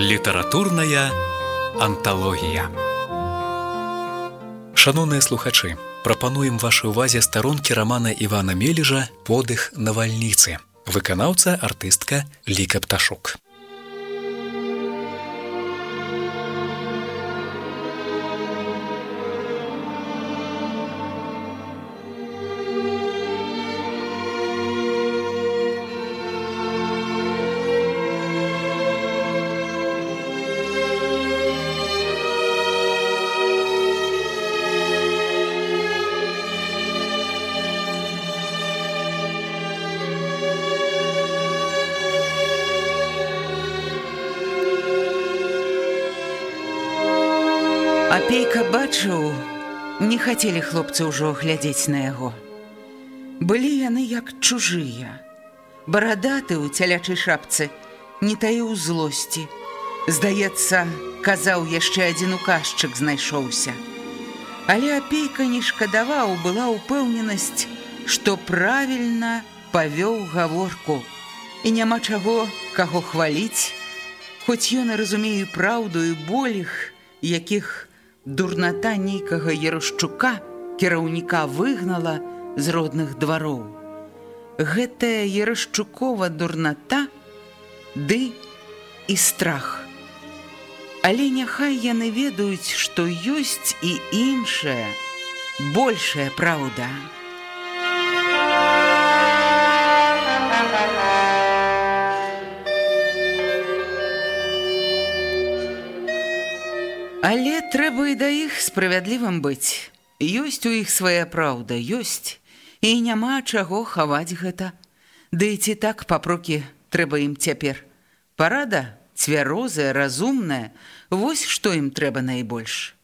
літаратурная анталогія. Шаноўныя слухачы прапануем вашай увазе старонкі рамана івана мележа подых навальніцы выканаўца артыстка ліка пташук Апейка бачыў, не хацелі хлопцы ўжо глядзець на яго. Былі яны як чужыя. Барадаты ў цялячай шапцы не таіў злосці. Здаецца, казаў яшчэ адзін указчык знайшоўся. Але апейка не шкадаваў, была ўпэўненасць, што правільна павёў гаворку. І няма чаго, каго хваліць, Хоць ён разумею праўду і боліх, якіх дурната нейкага Ярушчука кіраўніка выгнала з родных двароў. Гэтая Ярашчукова дурната, ды і страх. Але няхай яны ведаюць, што ёсць і іншая, большая праўда. Але трэба і да іх справядлівым быць. Ёсць у іх свая праўда, ёсць, і няма чаго хаваць гэта. Ды і ці так папрокі трэба ім цяпер. Парада цвярозая, разумная, вось што ім трэба найбольш.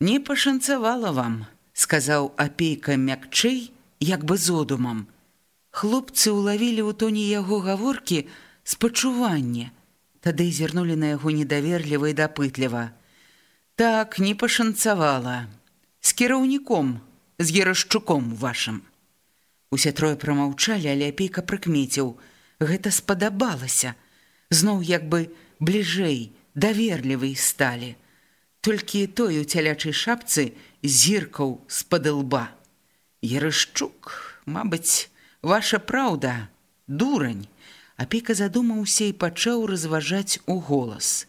Не пашанцавала вам, сказаў апейка мякчэй, як бы зодумам. Хлопцы ўлавілі ў тоне яго гаворкі спачуванне, тады зірнулі на яго недаверліва і дапытліва. Так не пашанцавала. З кіраўніком, з ерашчуком вашым. Усе трое прамаўчалі, але апейка прыкмеціў. Гэта спадабалася. Зноў як бы бліжэй, даверлівай сталі. Толькі той у цялячай шапцы зіркаў з-пад лба. Ерашчук, мабыць, ваша праўда, дурань. Апейка задумаўся і пачаў разважаць у голас.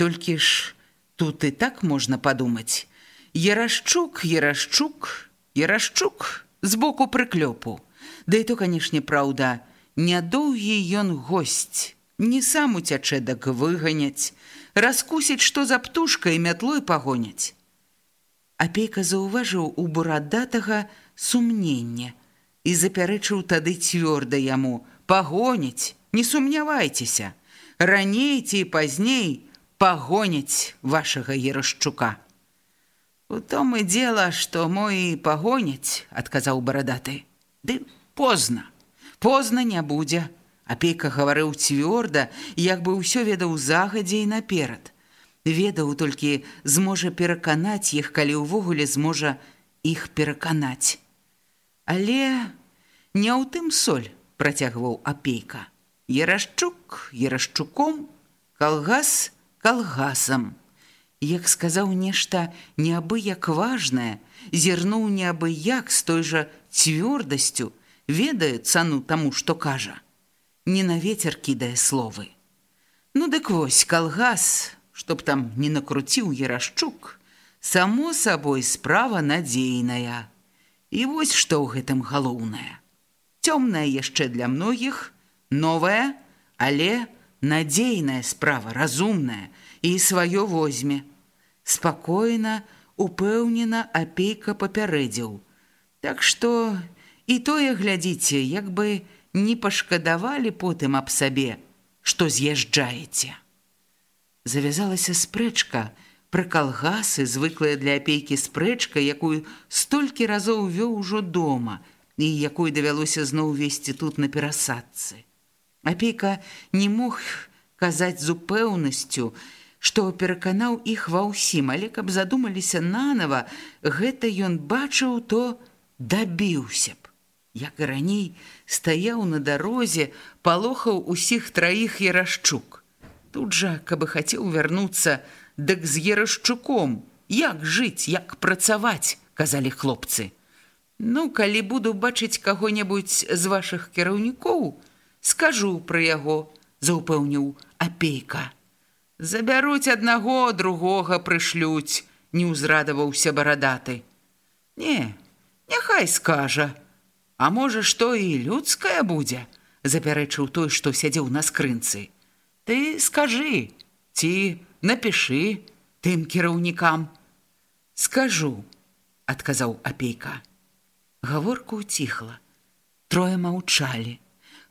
Толькі ж, Тут і так можна падумаць. Ярашчук, Ярашчук, Ярашчук з боку прыклёпу. Да і то, канешне, праўда, нядоўгі ён госць, не сам уцячэ дак выганяць, раскусіць, што за птушка і мятлой пагоняць. Апейка заўважыў у бурадатага сумнення і запярэчыў тады цвёрда яму: пагоніць, не сумнявайцеся, раней ці пазней, пагоняць вашага ерашчука. У том і дзела, што мой пагоняць, адказаў барадаты. Ды позна, позна не будзе. Апейка гаварыў цвёрда, як бы ўсё ведаў загадзя і наперад. Ведаў толькі зможа пераканаць іх, калі ўвогуле зможа іх пераканаць. Але не ў тым соль працягваў апейка. Ерашчук, ерашчуком, калгас, калгасам. Як сказаў нешта неабыяк важнае, зірнуў неабыяк з той жа цвёрдасцю, ведае цану таму, што кажа. Не на ветер кідае словы. Ну дык вось калгас, чтоб там не накруціў ерашчук, само сабой справа надзейная. І вось што ў гэтым галоўнае. Цёмная яшчэ для многіх, новая, але, надзейная справа разумная і сваё возьме. Спакойна упэўнена апейка папярэдзіў так што і тое глядзіце як бы не пашкадавалі потым аб сабе што з'язджаеце. Завязалася спрэчка пра калгасы звыклая для апейкі спрэчка якую столькі разоў вёў ужо дома і якой давялося зноў весці тут на перасадцы Апейка не мог казаць з упэўнасцю, што пераканаў іх ва ўсім, але каб задумаліся нанова, гэта ён бачыў, то дабіўся б. Як і раней стаяў на дарозе, палохаў усіх траіх ярашчук. Тут жа, каб хацеў вярнуцца, дык з ерашчуком, як жыць, як працаваць, казалі хлопцы. Ну, калі буду бачыць каго-небудзь з вашых кіраўнікоў, скажу пра яго, заўпэўніў апейка. Забяруць аднаго, другога прышлюць, не ўзрадаваўся барадаты. Не, няхай скажа, А можа, што і людская будзе, запярэчыў той, што сядзеў на скрынцы. Ты скажы, ці напішы тым кіраўнікам. Скажу, адказаў апейка. Гаворка ўціхла. Трое маўчалі.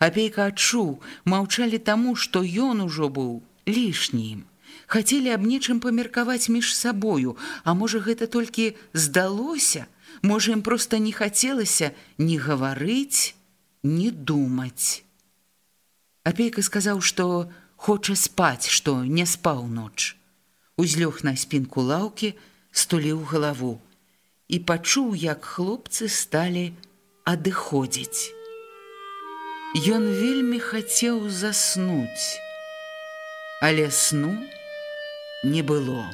Апейка адчуў, маўчалі таму, што ён ужо быў лішнім. Хацелі аб нечым памеркаваць між сабою, а можа гэта толькі здалося, можа ім проста не хацелася ні гаварыць, ні думаць. Апейка сказаў, што хоча спаць, што не спаў ноч. Узлёг на спінку лаўкі, стуліў галаву і пачуў, як хлопцы сталі адыходзіць. Ён вельмі хацеў заснуць, але сну не было.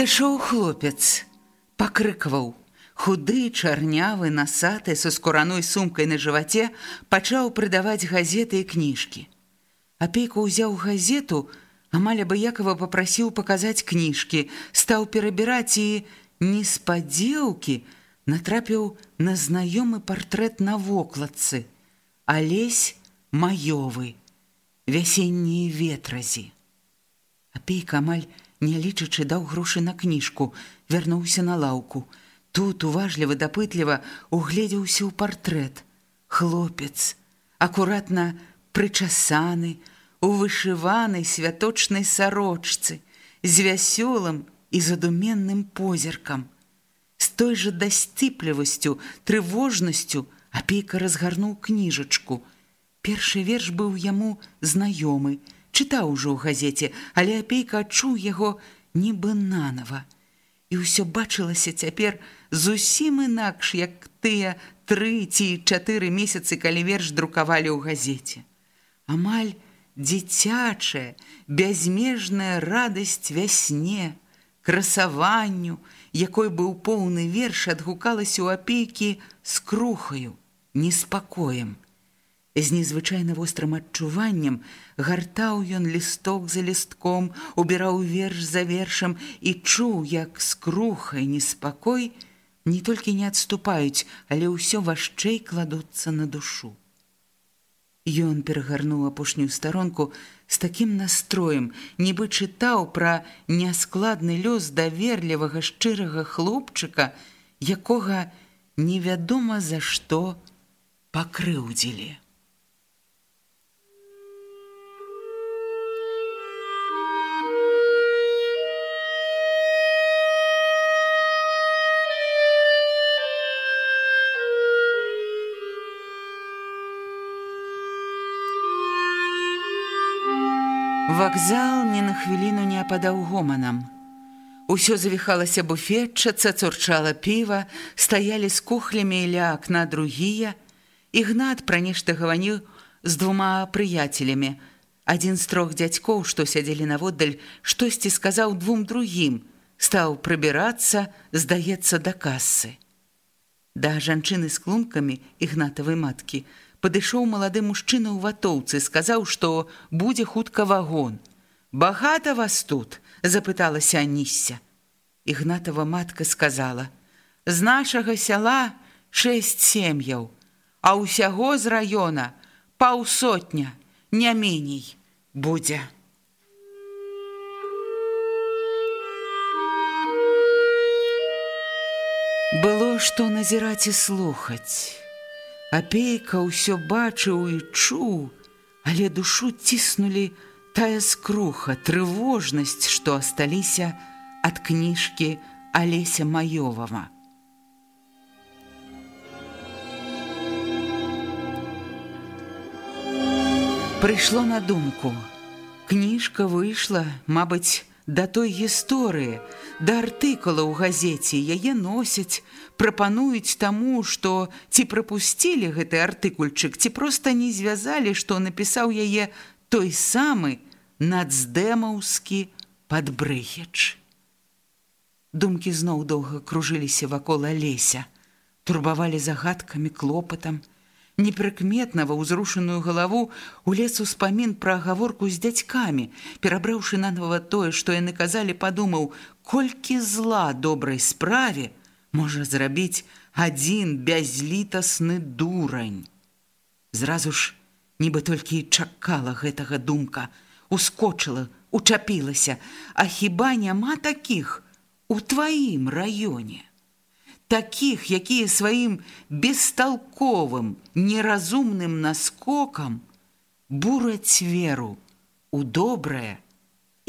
Падышоў хлопец, пакрыкваў. Худы, чарнявы, насаты са скураной сумкай на жываце пачаў прыдаваць газеты і кніжкі. Апейка ўзяў газету, амаль абыякова папрасіў паказаць кніжкі, стаў перабіраць і неспадзеўкі натрапіў на знаёмы партрэт на вокладцы. Алесь маёвы, вясеннія ветразі. Апейка амаль не лічачы даў грошы на кніжку, вярнуўся на лаўку. Тут уважліва дапытліва угледзеўся ў партрэт. Хлопец, акуратна прычасаны, у вышыванай святочнай сарочцы, з вясёлым і задуменным позіркам. З той жа дасціплівасцю, трывожнасцю апейка разгарнуў кніжачку. Першы верш быў яму знаёмы, чытаў ужо ў газеце, але апейка адчуў яго нібы нанова. І ўсё бачылася цяпер зусім інакш, як тыя тры ці чатыры месяцы, калі верш друкавалі ў газеце. Амаль дзіцячая, бязмежная радасць вясне, красаванню, якой быў поўны верш адгукалася ў апейкі з крухаю, неспакоем. З незвычайна вострым адчуваннем гартаў ён лісток за лістком, убіраў верш за вершам і чуў, як скрухай неспакой не толькі не адступаюць, але ўсё важчэй кладуцца на душу. Ён перагарнуў апошнюю старонку з такім настроем, нібы чытаў пра няскладны лёс даверлівага шчырага хлопчыка, якога невядома за што пакрыўдзілі. Вакзал ні на хвіліну не ападаў гоманам. Усё завіхалася буфетчаца, цурчала піва, стаялі з кухлямі ля акна другія. Ігнат пра нешта гаваніў з двума прыяцелямі. Адзін з трох дзядзькоў, што сядзелі наводдаль, штосьці сказаў двум другім, стаў прыбірацца, здаецца да касы. Да жанчыны з клумкамі ігнатавай маткі – падышоў малады мужчына ў ватоўцы, сказаў, што будзе хутка вагон. Багата вас тут, запыталася Анісся. Ігнатава матка сказала: « З нашага сяла шэсць сем'яў, а ўсяго з раёна паўсотня, не меней будзе. Было што назіраць і слухаць. Апейка ўсё бачыў і чуў, але душу ціснулі тая скруха, трывожнасць, што асталіся ад кніжкі Алеся Маёвава. Прыйшло на думку. Кніжка выйшла, мабыць, да той гісторыі, да артыкула ў газеце яе носяць, прапануюць таму, што ці прапусцілі гэты артыкульчык, ці проста не звязалі, што напісаў яе той самы нацдэмаўскі падбрэхеч. Думкі зноў доўга кружыліся вакол алеся, турбавалі загадкамі клопатам, непрыкметна ва ўзрушаную галаву улез успамін пра гаворку з дзядзькамі, перабраўшы нанова тое, што яны казалі, падумаў, колькі зла добрай справе можа зрабіць адзін бязлітасны дурань. Зразу ж, нібы толькі і чакала гэтага думка, ускочыла, учапілася, а хіба няма такіх у тваім раёне? Таких, якія сваім бесталковым, неразумным наскокам бураць веру у добрае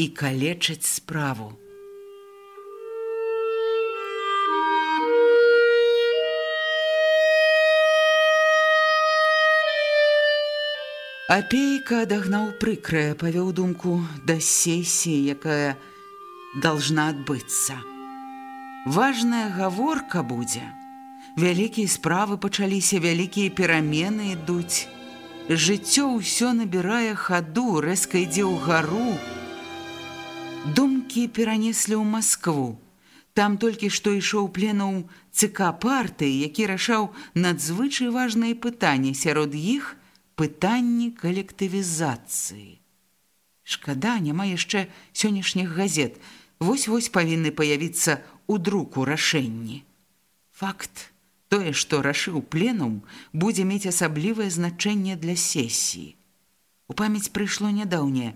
і калечаць справу. Апейка адагнаў прыкрае, павёў думку да сесіі, якая должна адбыцца. Важная гаворка будзе. Вялікія справы пачаліся, вялікія перамены ідуць. Жыццё ўсё набірае хаду, рэзка ідзе ў гару. Думкі перанеслі ў Маскву. Там толькі што ішоў пленуў ЦК партыі, які рашаў надзвычай важныя пытанні, сярод іх пытанні калектывізацыі. Шкада, няма яшчэ сённяшніх газет. Вось-вось павінны паявіцца у друку рашэнні. Факт, тое, што рашыў пленум, будзе мець асаблівае значэнне для сесіі. У памяць прыйшло нядаўняе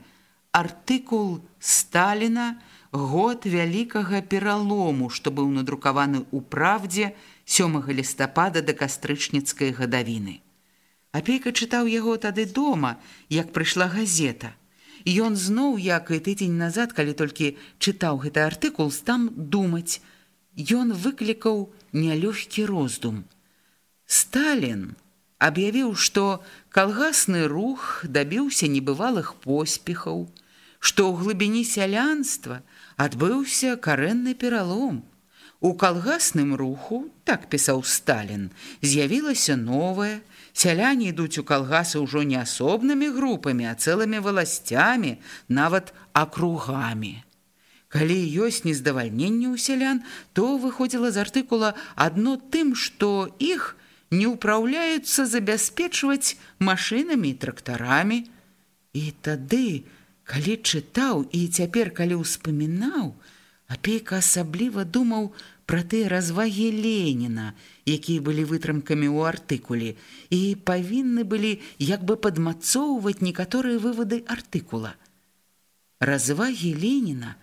артыкул Сталіна год вялікага пералому, што быў надрукаваны ў правдзе 7 лістапада да кастрычніцкай гадавіны. Апейка чытаў яго тады дома, як прыйшла газета. Ён зноў, як і тыдзень назад, калі толькі чытаў гэты артыкул, там думаць. Ён выклікаў нялёгкі роздум. Сталін аб'явіў, што калгасны рух дабіўся небывалых поспехаў, што ў глыбіні сялянства адбыўся карэнны пералом. У калгасным руху, так пісаў Сталін, з'явілася новая, Сяляне ідуць у калгасы ўжо не асобнымі групамі, а цэлымі валасцямі, нават акругамі. Калі ёсць нездавальненне ў сялян, то выходзіла з артыкула адно тым, што іх не ўпраўляюцца забяспечваць машынамі і трактарамі. І тады, калі чытаў і цяпер, калі ўспамінаў, апейка асабліва думаў пра тыя развагі Леніна, якія былі вытрымкамі ў артыкуле і павінны былі як бы падмацоўваць некаторыя вывады артыкула. Развагі Леніна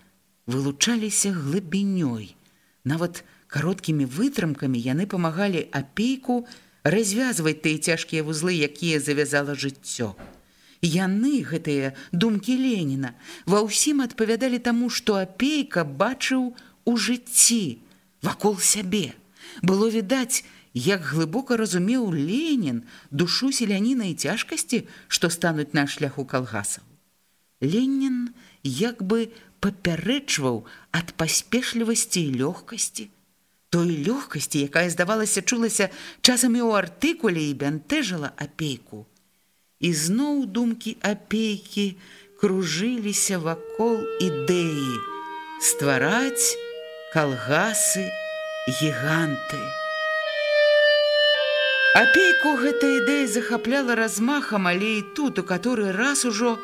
вылучаліся глыбінёй. Нават кароткімі вытрымкамі яны памагалі апейку развязваць тыя цяжкія вузлы, якія завязала жыццё. Яны, гэтыя думкі Леніна, ва ўсім адпавядалі таму, што апейка бачыў у жыцці вакол сябе было відаць, як глыбока разумеў Ленін душу селяніна і цяжкасці, што стануць на шляху калгасаў. Ленін як бы папярэчваў ад паспешлівасці і лёгкасці, той лёгкасці, якая здавалася чулася часамі ў артыкуле і бянтэжала апейку. І зноў думкі апейкі кружыліся вакол ідэі ствараць калгасы гіганты. Апейку гэта ідэя захапляла размахам, але і тут, у каторы раз ужо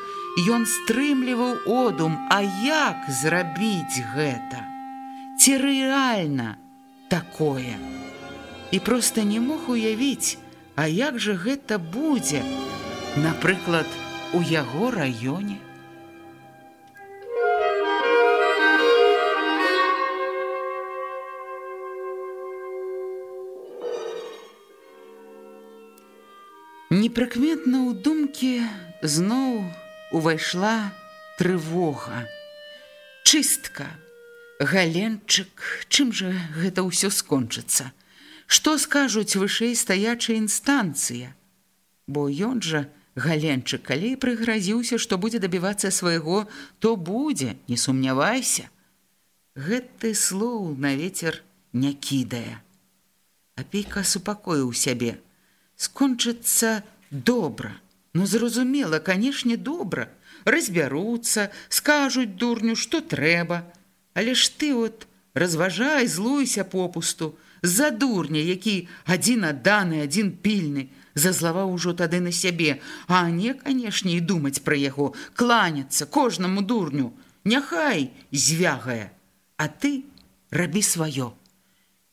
ён стрымліваў одум, а як зрабіць гэта? Ці рэальна такое? І проста не мог уявіць, а як жа гэта будзе, напрыклад, у яго раёне? Непрыкметна ў думкі зноў увайшла трывога. Чыстка, галенчык, чым жа гэта ўсё скончыцца? Што скажуць вышэй стаячая інстанцыя? Бо ён жа, галенчык, калі прыгразіўся, што будзе дабівацца свайго, то будзе, не сумнявайся. Гэты слоў на ветер не кідае. Апейка супакоіў сябе. Скончыцца добра. Ну, зразумела, канешне, добра. Разбяруцца, скажуць дурню, што трэба. Але ж ты от разважай, злуйся попусту. За дурня, які адзін адданы, адзін пільны, зазлаваў ужо тады на сябе, а не, канешне, і думаць пра яго, кланяцца кожнаму дурню. Няхай звягае, а ты рабі сваё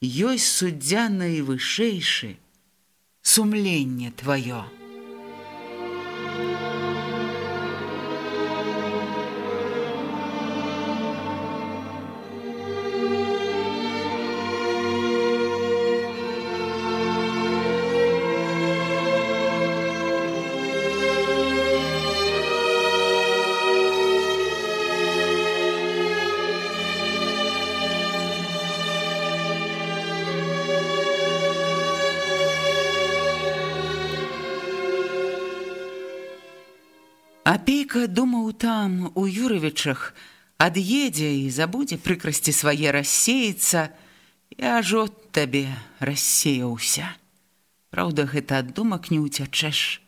ёсць суддзя найвышэйшы сумленне твоё. Апейка думаў там у Юрывічах, ад'едзе і забудзе прыкрасці свае рассеяцца, я ж от табе рассеяўся. Праўда, гэта ад думак не ўцячэш.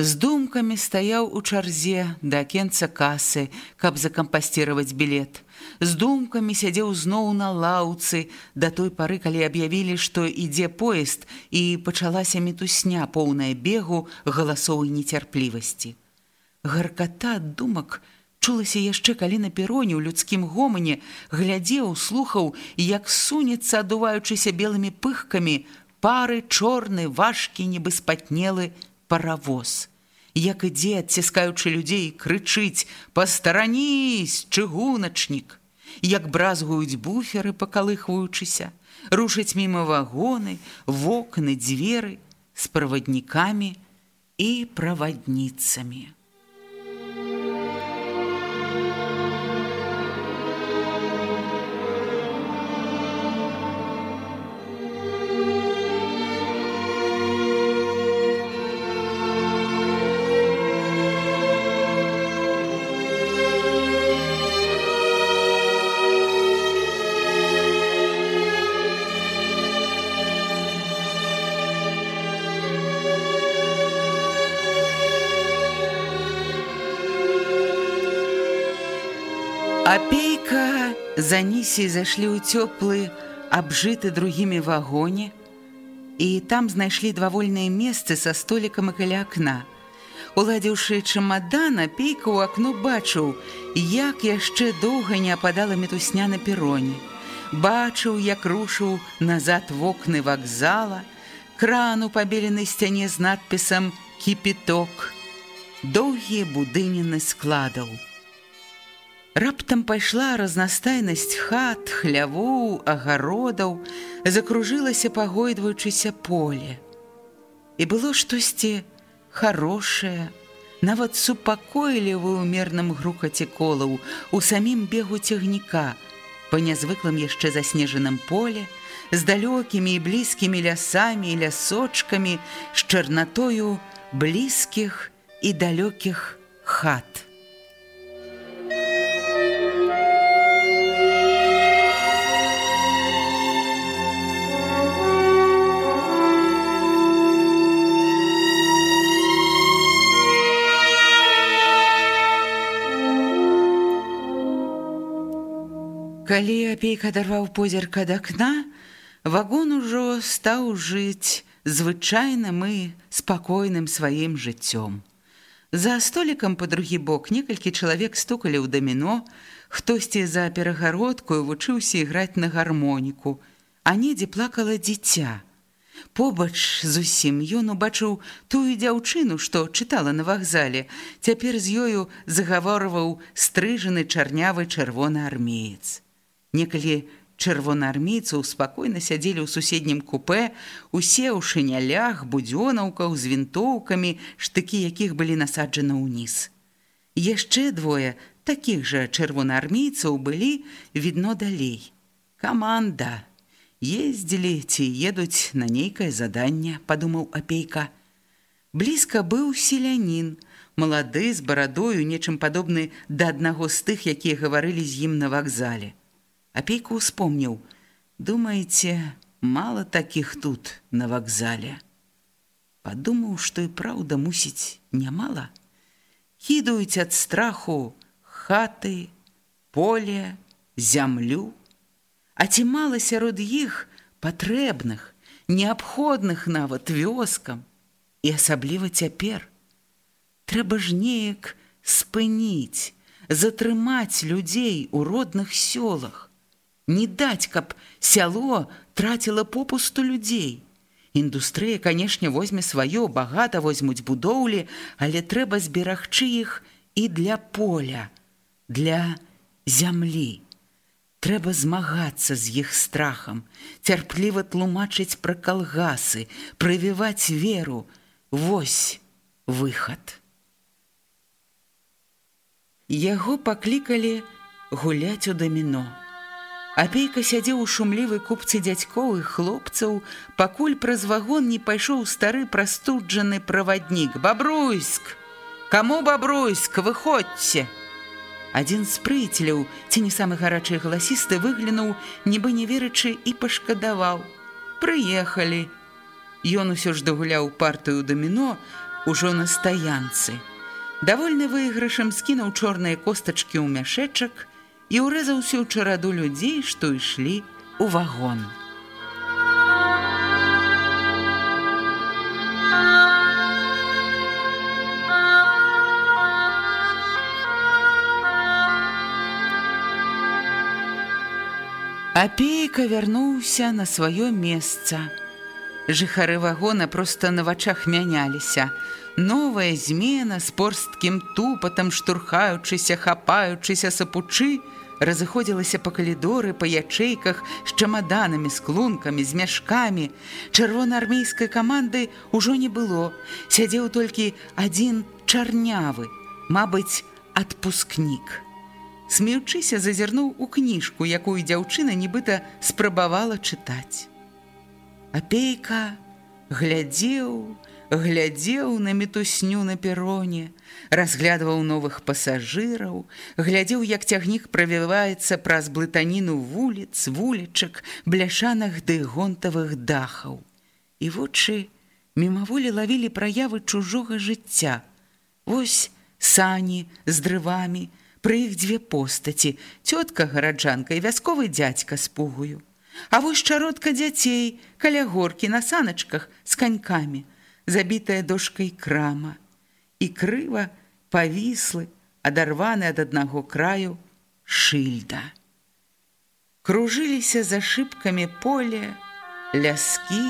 З думкамі стаяў у чарзе да кенца касы, каб закампасціраваць білет. З думкамі сядзеў зноў на лаўцы да той пары, калі аб'явілі, што ідзе поезд і пачалася мітусня поўная бегу галасоў і нецярплівасці. Гарката думак чулася яшчэ калі на пероне ў людскім гомане глядзеў, слухаў, як сунецца, адуваючыся белымі пыхкамі, пары чорны, важкі, нібы спатнелы паравоз. Як ідзе, адціскаючы людзей, крычыць: «Пастаранісь, чыгуначнік! Як бразгуюць буферы, пакалыхваючыся, рушаць міма вагоны, вокны, дзверы з праваднікамі і правадніцамі. Апейка за нісі зайшлі ў цёплы, абжыты другімі вагоне, і там знайшлі два вольныя месцы са столікам і каля акна. Уладзіўшы чамадан, апейка ў акно бачыў, як яшчэ доўга не ападала мітусня на пероне. Бачыў, як рушыў назад вокны вакзала, крану пабеленай сцяне з надпісам кіпіток, доўгія будыніны складаў. Раптам пайшла разнастайнасць хат, хлявоў, агародаў, закружылася пагойдваючыся поле. І было штосьці хорошае, нават супакойлівы ў мерным грукаце колаў у самім бегу цягніка, па нязвыклым яшчэ заснежаным поле, з далёкімі і блізкімі лясамі і лясочкамі, з чарнатою блізкіх і далёкіх хат. Калі апейка дарваў позірк ад акна, вагон ужо стаў жыць звычайным і спакойным сваім жыццём. За столікам па другі бок некалькі чалавек стукалі ў даміно, хтосьці за перагародкую вучыўся іграць на гармоніку, а недзе плакала дзіця. Побач зусім ён убачыў тую дзяўчыну, што чытала на вакзале. Цяпер з ёю загаворваў стрыжаны чарнявы чырвоны армеец. Некалі чырвонаармейцаў спакойна сядзелі ў суседнім купе, усе ў шынялях, будзёнаўках з вінтоўкамі, штыкі якіх былі насаджаны ўніз. Яшчэ двое такіх жа чырвонаармейцаў былі відно далей. Каманда ездзілі ці едуць на нейкае заданне, падумаў апейка. Блізка быў селянін, малады з барадою, нечым падобны да аднаго з тых, якія гаварылі з ім на вакзале. Апейка успомніў: думаеце, мала такіх тут на вакзале. Падумаў, што і праўда мусіць нямала. Кідаюць ад страху хаты, поле, зямлю, А ці мала сярод іх патрэбных, неабходных нават вёскам і асабліва цяпер. Трэба ж неяк спыніць, затрымаць людзей у родных сёлах, не даць, каб сяло траціла попусту людзей. Індустрыя, канешне, возьме сваё, багата возьмуць будоўлі, але трэба зберагчы іх і для поля, для зямлі. Трэба змагацца з іх страхам, цярпліва тлумачыць пра калгасы, прывіваць веру. Вось выхад. Яго паклікалі гуляць у даміно. Апейка сядзеў у шумлівай купцы дзядзькоў і хлопцаў, пакуль праз вагон не пайшоў стары прастуджаны праваднік. Бабруйск! Каму бабруйск, выходзьце! Адзін з прыцеляў, ці не самы гарачы галасісты выглянуў, нібы не верачы і пашкадаваў. Прыехалі. Ён усё ж дагуляў партыю даміно ужо на стаянцы. Давольны выйгрышам скінуў чорныя костачкі ў мяшэчак і ўрэзаўся ў чараду людзей, што ішлі ў вагон. Апейка вярнуўся на сваё месца. Жыхары вагона проста на вачах мяняліся. Новая змена з порсткім тупатам, штурхаючыся, хапаючыся сапучы, разыходзілася па калідоры, па ячэйках з чамаданамі, з клункамі, з мяшкамі. Чырвонаармейскай каманды ўжо не было. Сядзеў толькі адзін чарнявы, мабыць, адпускнік смеючыся зазірнуў у кніжку, якую дзяўчына нібыта спрабавала чытаць. Апейка глядзеў, глядзеў на мітусню на пероне, разглядваў новых пасажыраў, глядзеў, як цягнік правіваецца праз блытаніну вуліц, вулічак, бляшанах ды гонтавых дахаў. І вочы мімаволі лавілі праявы чужога жыцця. Вось сані з дрывамі, Пры іх дзве постаці, цётка гараджанка і вясковы дзядзька з пугаю. А вось чародка дзяцей, каля горкі на саначках з канькамі, забітая дошкай крама. І крыва павіслы, адарваны ад аднаго краю шыльда. Кружыліся за шыбкамі поле, ляскі,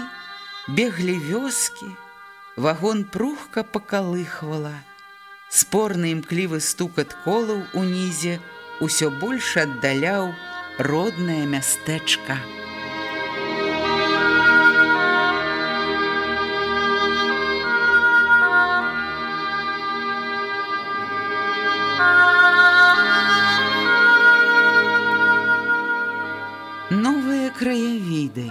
беглі вёскі, вагон прухка пакалыхвала, Спорны імклівы стукат колаў унізе ўсё больш аддаляў роднае мястэчка. Краявіды,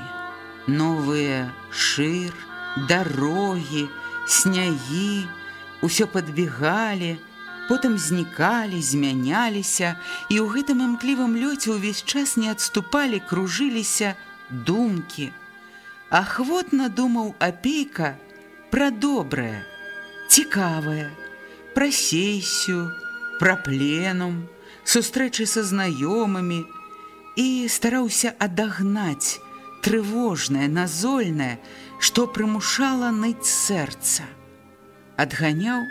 новыя шыр, дарогі, снягі, Усё падбегалі, потым знікалі, змяняліся, і ў гэтым імклівым лёце ўвесь час не адступалі, кружыліся думкі. Ахвотна думаў апейка пра добрае, цікавае, пра сесію, пра пленум, сустрэчы са знаёмымі і стараўся адагнаць трывожнае, назольнае, што прымушала ныць сэрца адганяў,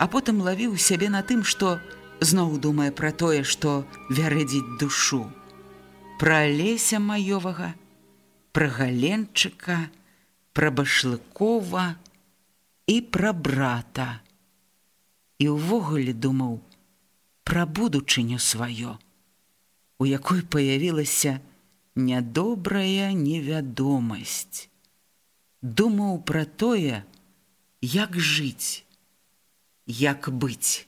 а потым лавіў сябе на тым, што зноў думае пра тое, што вярэдзіць душу. Пра леся маёвага, пра галенчыка, пра башлыкова і пра брата. І ўвогуле думаў пра будучыню сваё, у якой паявілася нядобрая невядомасць. Думаў пра тое, як жыць, як быць.